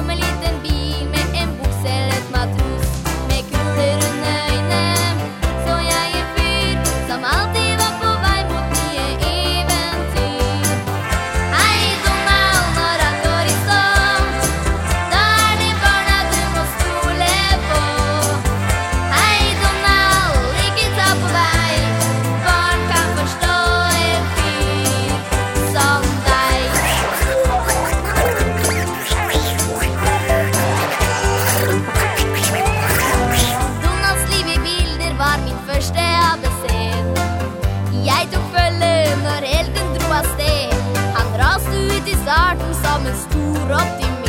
Omelín. promise to rot